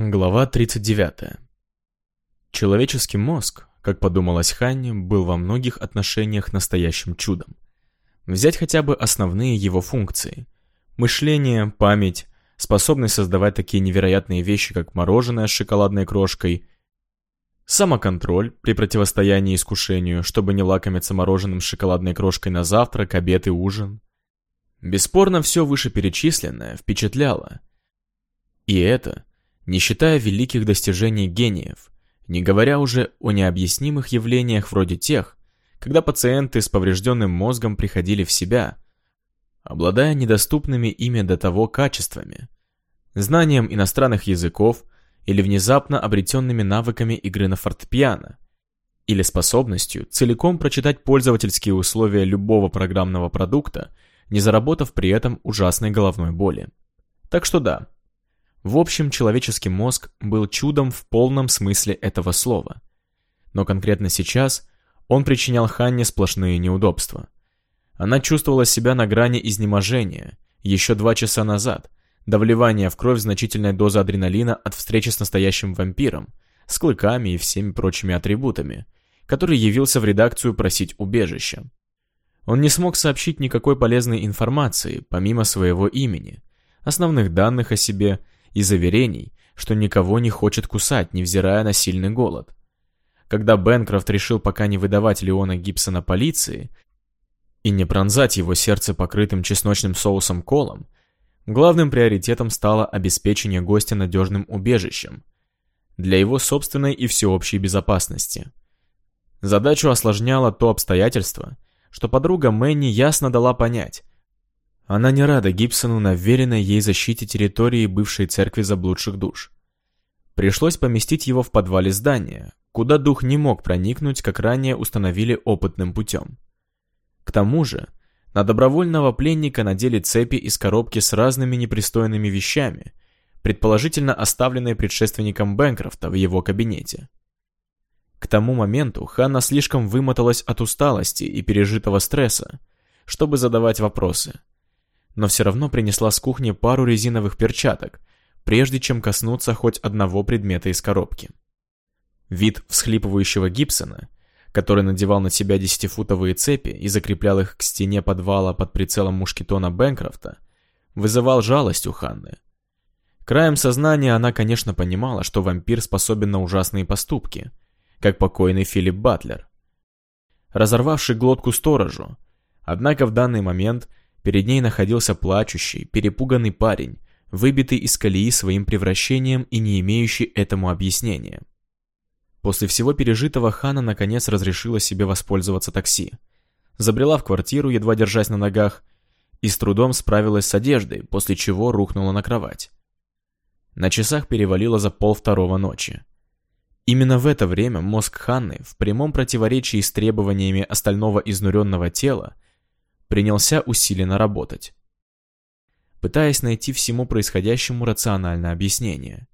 Глава 39. Человеческий мозг, как подумалось Ханне, был во многих отношениях настоящим чудом. Взять хотя бы основные его функции. Мышление, память, способность создавать такие невероятные вещи, как мороженое с шоколадной крошкой, самоконтроль при противостоянии искушению, чтобы не лакомиться мороженым с шоколадной крошкой на завтрак, обед и ужин. Бесспорно, все вышеперечисленное впечатляло. И это – не считая великих достижений гениев, не говоря уже о необъяснимых явлениях вроде тех, когда пациенты с поврежденным мозгом приходили в себя, обладая недоступными ими до того качествами, знанием иностранных языков или внезапно обретенными навыками игры на фортепиано, или способностью целиком прочитать пользовательские условия любого программного продукта, не заработав при этом ужасной головной боли. Так что да, в общем, человеческий мозг был чудом в полном смысле этого слова. Но конкретно сейчас он причинял Ханне сплошные неудобства. Она чувствовала себя на грани изнеможения еще два часа назад, до вливания в кровь значительной дозы адреналина от встречи с настоящим вампиром, с клыками и всеми прочими атрибутами, который явился в редакцию просить убежища. Он не смог сообщить никакой полезной информации, помимо своего имени, основных данных о себе и заверений, что никого не хочет кусать, невзирая на сильный голод. Когда Бенкрофт решил пока не выдавать Леона Гибсона полиции и не пронзать его сердце покрытым чесночным соусом колом, главным приоритетом стало обеспечение гостя надежным убежищем для его собственной и всеобщей безопасности. Задачу осложняло то обстоятельство, что подруга Мэнни ясно дала понять, она не рада Гибсону на веренной ей защите территории бывшей церкви заблудших душ. Пришлось поместить его в подвале здания, куда дух не мог проникнуть, как ранее установили опытным путем. К тому же, на добровольного пленника надели цепи из коробки с разными непристойными вещами, предположительно оставленные предшественником Бэнкрофта в его кабинете. К тому моменту Ханна слишком вымоталась от усталости и пережитого стресса, чтобы задавать вопросы – но все равно принесла с кухни пару резиновых перчаток, прежде чем коснуться хоть одного предмета из коробки. Вид всхлипывающего Гибсона, который надевал на себя десятифутовые цепи и закреплял их к стене подвала под прицелом мушкетона Бэнкрофта, вызывал жалость у Ханны. Краем сознания она, конечно, понимала, что вампир способен на ужасные поступки, как покойный Филипп Батлер. Разорвавший глотку сторожу, однако в данный момент Перед ней находился плачущий, перепуганный парень, выбитый из колеи своим превращением и не имеющий этому объяснения. После всего пережитого Хана наконец разрешила себе воспользоваться такси. Забрела в квартиру, едва держась на ногах, и с трудом справилась с одеждой, после чего рухнула на кровать. На часах перевалило за пол второго ночи. Именно в это время мозг Ханны, в прямом противоречии с требованиями остального изнуренного тела, принялся усиленно работать, пытаясь найти всему происходящему рациональное объяснение.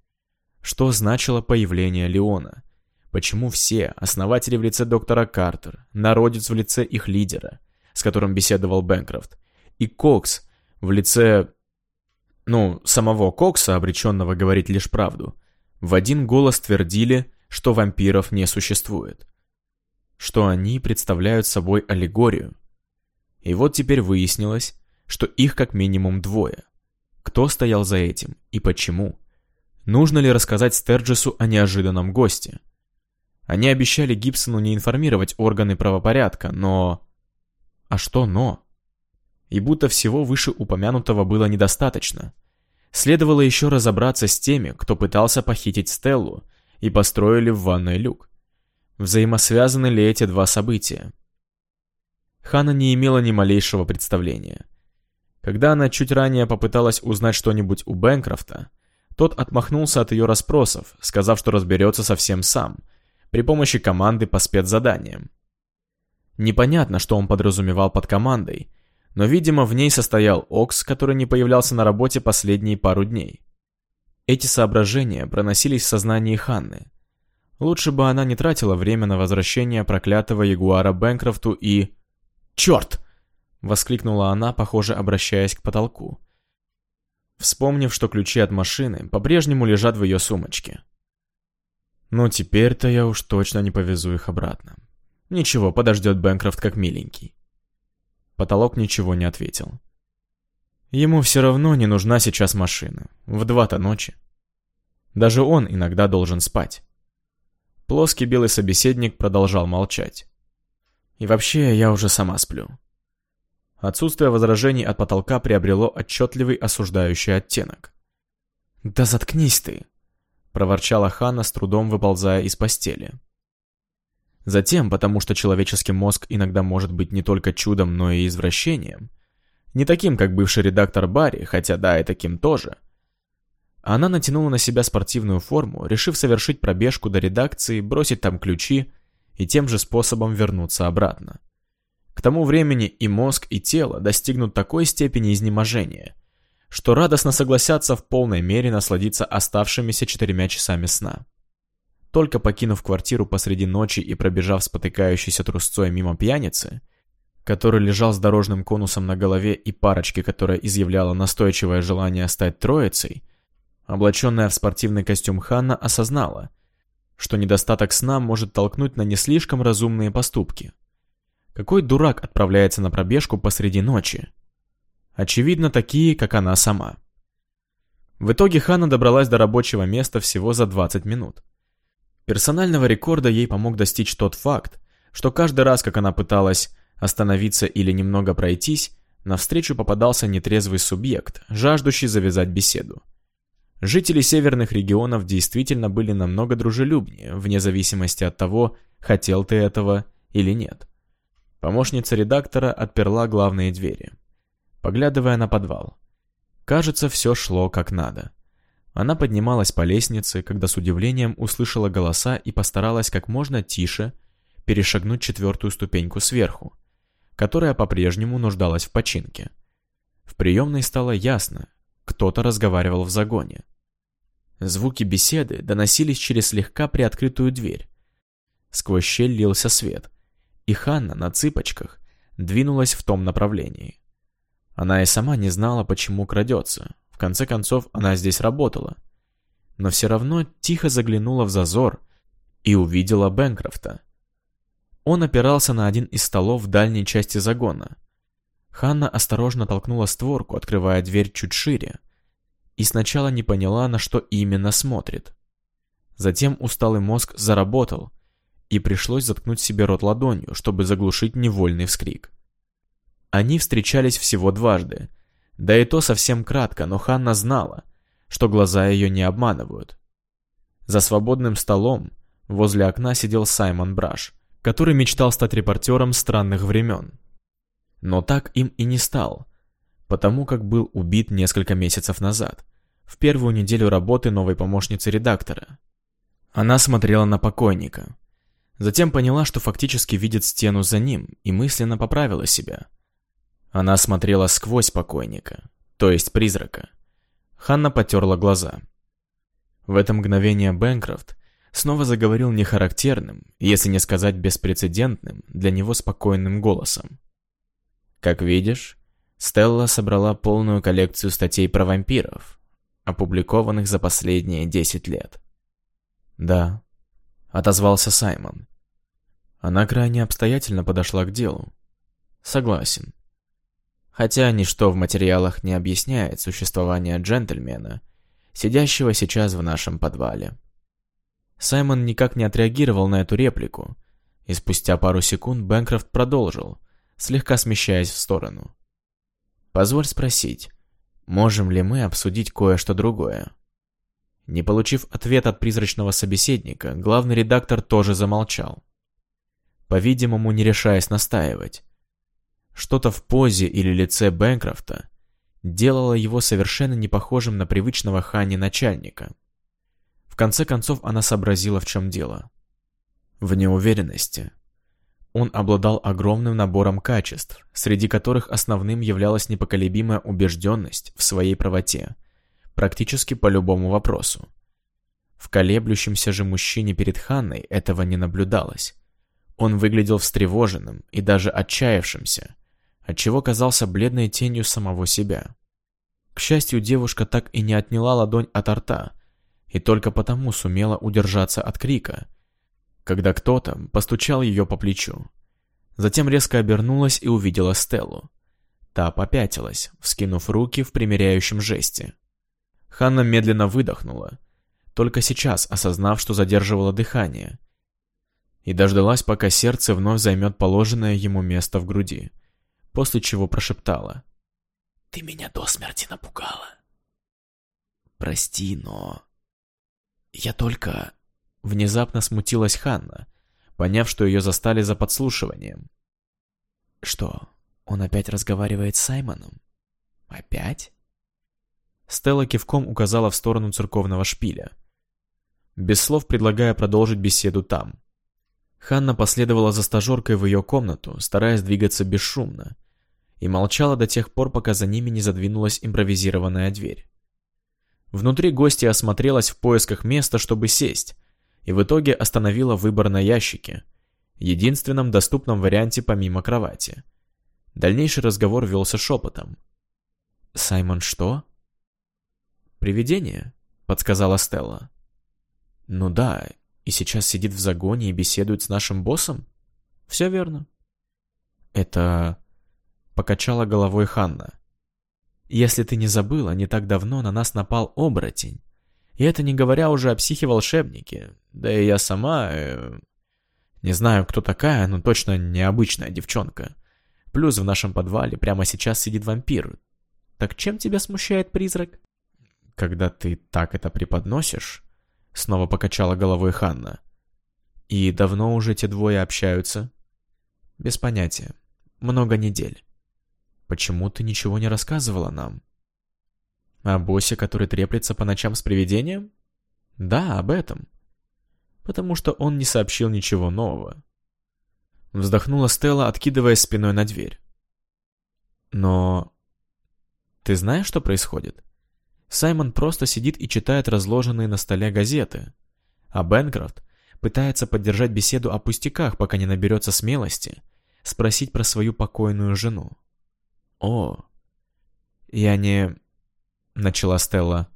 Что значило появление Леона? Почему все, основатели в лице доктора Картер, народец в лице их лидера, с которым беседовал Бэнкрофт, и Кокс в лице... Ну, самого Кокса, обреченного говорить лишь правду, в один голос твердили, что вампиров не существует. Что они представляют собой аллегорию, и вот теперь выяснилось, что их как минимум двое. Кто стоял за этим и почему? Нужно ли рассказать Стерджесу о неожиданном госте? Они обещали Гибсону не информировать органы правопорядка, но... А что «но»? И будто всего вышеупомянутого было недостаточно. Следовало еще разобраться с теми, кто пытался похитить Стеллу и построили в ванной люк. Взаимосвязаны ли эти два события? Хана не имела ни малейшего представления. Когда она чуть ранее попыталась узнать что-нибудь у Бэнкрофта, тот отмахнулся от ее расспросов, сказав, что разберется совсем сам, при помощи команды по спецзаданиям. Непонятно, что он подразумевал под командой, но, видимо, в ней состоял Окс, который не появлялся на работе последние пару дней. Эти соображения проносились в сознании Ханны. Лучше бы она не тратила время на возвращение проклятого Ягуара Бэнкрофту и... «Черт!» — воскликнула она, похоже, обращаясь к потолку. вспомнив, что ключи от машины по-прежнему лежат в ее сумочке. Ну, теперь-то я уж точно не повезу их обратно. Ничего, подождет Бэнкрофт как миленький. Потолок ничего не ответил. Ему все равно не нужна сейчас машина. В два-то ночи. Даже он иногда должен спать. Плоский белый собеседник продолжал молчать. И вообще, я уже сама сплю. Отсутствие возражений от потолка приобрело отчетливый осуждающий оттенок. «Да заткнись ты!» — проворчала Ханна, с трудом выползая из постели. Затем, потому что человеческий мозг иногда может быть не только чудом, но и извращением, не таким, как бывший редактор Барри, хотя да, и таким тоже, она натянула на себя спортивную форму, решив совершить пробежку до редакции, бросить там ключи и тем же способом вернуться обратно. К тому времени и мозг, и тело достигнут такой степени изнеможения, что радостно согласятся в полной мере насладиться оставшимися четырьмя часами сна. Только покинув квартиру посреди ночи и пробежав спотыкающейся трусцой мимо пьяницы, который лежал с дорожным конусом на голове и парочки, которая изъявляла настойчивое желание стать троицей, облаченная в спортивный костюм Ханна осознала, что недостаток сна может толкнуть на не слишком разумные поступки. Какой дурак отправляется на пробежку посреди ночи? Очевидно, такие, как она сама. В итоге Ханна добралась до рабочего места всего за 20 минут. Персонального рекорда ей помог достичь тот факт, что каждый раз, как она пыталась остановиться или немного пройтись, навстречу попадался нетрезвый субъект, жаждущий завязать беседу. Жители северных регионов действительно были намного дружелюбнее, вне зависимости от того, хотел ты этого или нет. Помощница редактора отперла главные двери, поглядывая на подвал. Кажется, все шло как надо. Она поднималась по лестнице, когда с удивлением услышала голоса и постаралась как можно тише перешагнуть четвертую ступеньку сверху, которая по-прежнему нуждалась в починке. В приемной стало ясно, кто-то разговаривал в загоне. Звуки беседы доносились через слегка приоткрытую дверь. Сквозь щель лился свет, и Ханна на цыпочках двинулась в том направлении. Она и сама не знала, почему крадется, в конце концов, она здесь работала. Но все равно тихо заглянула в зазор и увидела Бэнкрофта. Он опирался на один из столов в дальней части загона. Ханна осторожно толкнула створку, открывая дверь чуть шире, и сначала не поняла, на что именно смотрит. Затем усталый мозг заработал, и пришлось заткнуть себе рот ладонью, чтобы заглушить невольный вскрик. Они встречались всего дважды — да и то совсем кратко, но Ханна знала, что глаза ее не обманывают. За свободным столом возле окна сидел Саймон Браш, который мечтал стать репортером странных времен. Но так им и не стал, потому как был убит несколько месяцев назад, в первую неделю работы новой помощницы редактора. Она смотрела на покойника. Затем поняла, что фактически видит стену за ним, и мысленно поправила себя. Она смотрела сквозь покойника, то есть призрака. Ханна потерла глаза. В это мгновение Бэнкрофт снова заговорил нехарактерным, если не сказать беспрецедентным, для него спокойным голосом. Как видишь, Стелла собрала полную коллекцию статей про вампиров, опубликованных за последние 10 лет. «Да», — отозвался Саймон. Она крайне обстоятельно подошла к делу. «Согласен хотя ничто в материалах не объясняет существование джентльмена, сидящего сейчас в нашем подвале. Саймон никак не отреагировал на эту реплику, и спустя пару секунд Бэнкрофт продолжил, слегка смещаясь в сторону. «Позволь спросить, можем ли мы обсудить кое-что другое?» Не получив ответ от призрачного собеседника, главный редактор тоже замолчал. По-видимому, не решаясь настаивать, что-то в позе или лице Бэнкрофта делало его совершенно не похожим на привычного Хани начальника. В конце концов она сообразила, в чем дело. В неуверенности. Он обладал огромным набором качеств, среди которых основным являлась непоколебимая убежденность в своей правоте, практически по любому вопросу. В колеблющемся же мужчине перед Ханной этого не наблюдалось. Он выглядел встревоженным и даже отчаявшимся, отчего казался бледной тенью самого себя. К счастью, девушка так и не отняла ладонь от рта, и только потому сумела удержаться от крика, когда кто-то постучал ее по плечу. Затем резко обернулась и увидела Стеллу. Та попятилась, вскинув руки в примиряющем жесте. Ханна медленно выдохнула, только сейчас осознав, что задерживала дыхание, и дождалась, пока сердце вновь займет положенное ему место в груди, после чего прошептала. «Ты меня до смерти напугала». «Прости, но...» «Я только...» Внезапно смутилась Ханна, поняв, что ее застали за подслушиванием. «Что, он опять разговаривает с Саймоном? Опять?» Стелла кивком указала в сторону церковного шпиля, без слов предлагая продолжить беседу там. Ханна последовала за стажеркой в ее комнату, стараясь двигаться бесшумно, и молчала до тех пор, пока за ними не задвинулась импровизированная дверь. Внутри гостья осмотрелась в поисках места, чтобы сесть, и в итоге остановила выбор на ящике, единственном доступном варианте помимо кровати. Дальнейший разговор велся шепотом. «Саймон что?» «Привидение», — подсказала Стелла. «Ну да, и сейчас сидит в загоне и беседует с нашим боссом? Все верно. Это... Покачала головой Ханна. Если ты не забыла, не так давно на нас напал оборотень. И это не говоря уже о психе-волшебнике. Да и я сама... Э, не знаю, кто такая, но точно необычная девчонка. Плюс в нашем подвале прямо сейчас сидит вампир. Так чем тебя смущает призрак? Когда ты так это преподносишь, Снова покачала головой Ханна. И давно уже те двое общаются? Без понятия. Много недель. Почему ты ничего не рассказывала нам? О боссе, который треплется по ночам с привидением? Да, об этом. Потому что он не сообщил ничего нового. Вздохнула Стелла, откидывая спиной на дверь. Но... Ты знаешь, что происходит? Саймон просто сидит и читает разложенные на столе газеты. А Бенкрофт пытается поддержать беседу о пустяках, пока не наберется смелости спросить про свою покойную жену. «О, я не...» — начала Стелла.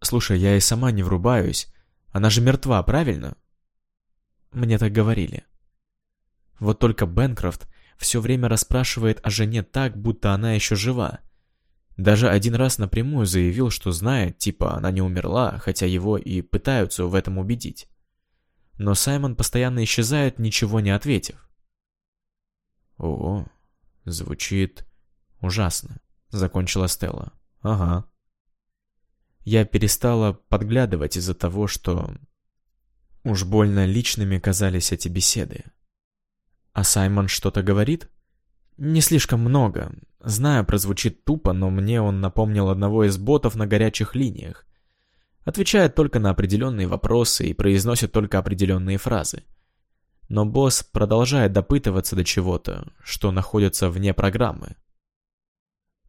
«Слушай, я и сама не врубаюсь. Она же мертва, правильно?» Мне так говорили. Вот только Бенкрофт все время расспрашивает о жене так, будто она еще жива, даже один раз напрямую заявил, что знает, типа она не умерла, хотя его и пытаются в этом убедить. Но Саймон постоянно исчезает, ничего не ответив. «О, звучит ужасно», — закончила Стелла. «Ага». Я перестала подглядывать из-за того, что... Уж больно личными казались эти беседы. «А Саймон что-то говорит?» Не слишком много. Знаю, прозвучит тупо, но мне он напомнил одного из ботов на горячих линиях. Отвечает только на определенные вопросы и произносит только определенные фразы. Но босс продолжает допытываться до чего-то, что находится вне программы.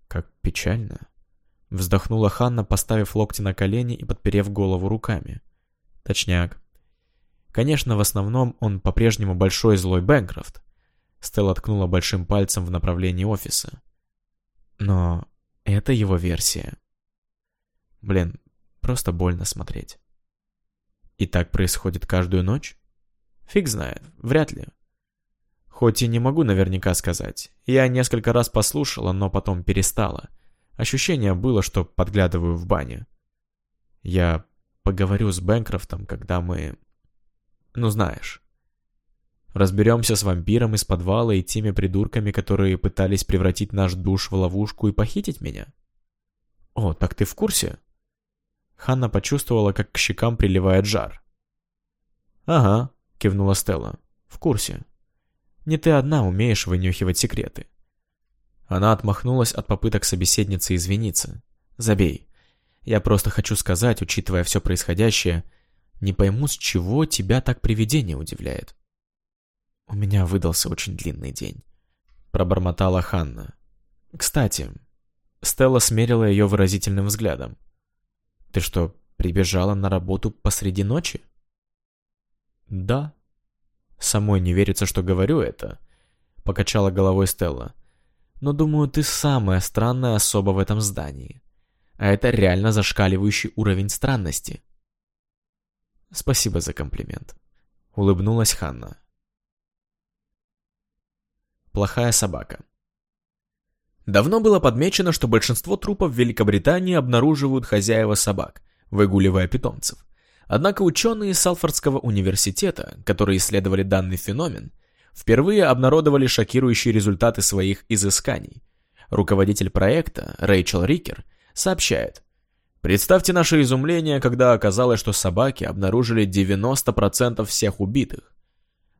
Как печально. Вздохнула Ханна, поставив локти на колени и подперев голову руками. Точняк. Конечно, в основном он по-прежнему большой злой Бэнкрофт, Стелла ткнула большим пальцем в направлении офиса. Но это его версия. Блин, просто больно смотреть. И так происходит каждую ночь? Фиг знает, вряд ли. Хоть и не могу наверняка сказать. Я несколько раз послушала, но потом перестала. Ощущение было, что подглядываю в бане. Я поговорю с Бэнкрофтом, когда мы... Ну знаешь. Разберемся с вампиром из подвала и теми придурками, которые пытались превратить наш душ в ловушку и похитить меня? О, так ты в курсе? Ханна почувствовала, как к щекам приливает жар. Ага, кивнула Стелла. В курсе. Не ты одна умеешь вынюхивать секреты. Она отмахнулась от попыток собеседницы извиниться. Забей. Я просто хочу сказать, учитывая все происходящее, не пойму, с чего тебя так привидение удивляет. «У меня выдался очень длинный день», — пробормотала Ханна. «Кстати...» Стелла смерила ее выразительным взглядом. «Ты что, прибежала на работу посреди ночи?» «Да». «Самой не верится, что говорю это», — покачала головой Стелла. «Но думаю, ты самая странная особа в этом здании. а это реально зашкаливающий уровень странности. Спасибо за комплимент. Улыбнулась Ханна. Плохая собака. Давно было подмечено, что большинство трупов в Великобритании обнаруживают хозяева собак, выгуливая питомцев. Однако ученые Салфордского университета, которые исследовали данный феномен, впервые обнародовали шокирующие результаты своих изысканий. Руководитель проекта, Рэйчел Рикер, сообщает, Представьте наше изумление, когда оказалось, что собаки обнаружили 90% всех убитых.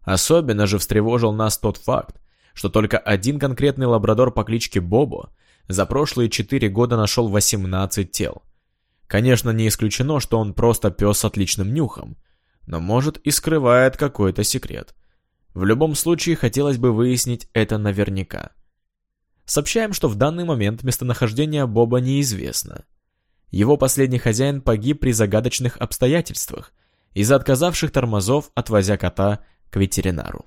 Особенно же встревожил нас тот факт, что только один конкретный лабрадор по кличке Бобо за прошлые 4 года нашел 18 тел. Конечно, не исключено, что он просто пес с отличным нюхом, но может и скрывает какой-то секрет. В любом случае, хотелось бы выяснить это наверняка. Сообщаем, что в данный момент местонахождение Боба неизвестно. Его последний хозяин погиб при загадочных обстоятельствах из-за отказавших тормозов, отвозя кота к ветеринару.